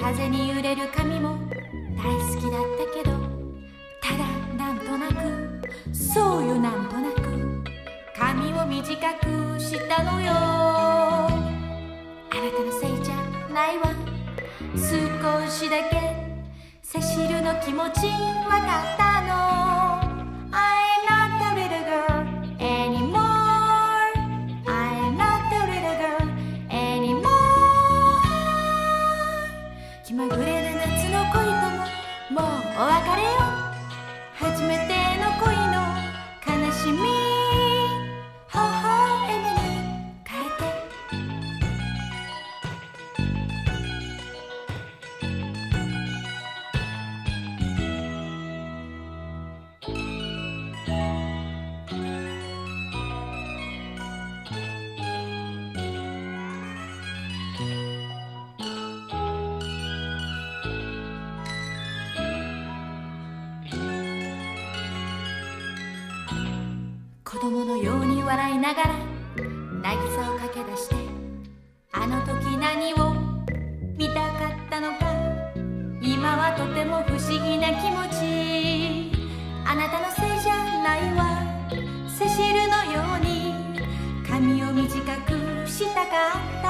風に揺れる髪も大好きだったけどただなんとなくそうよなんとなく髪を短くしたのよ。あなたのせいじゃないわ。少しだけセシルの気持ちわかったの。まぐれる夏の恋とももうお別れよ。初めて子供のように笑いながら渚を駆け出してあの時何を見たかったのか今はとても不思議な気持ち。あなたのせいじゃないわセシルのように髪を短くしたかった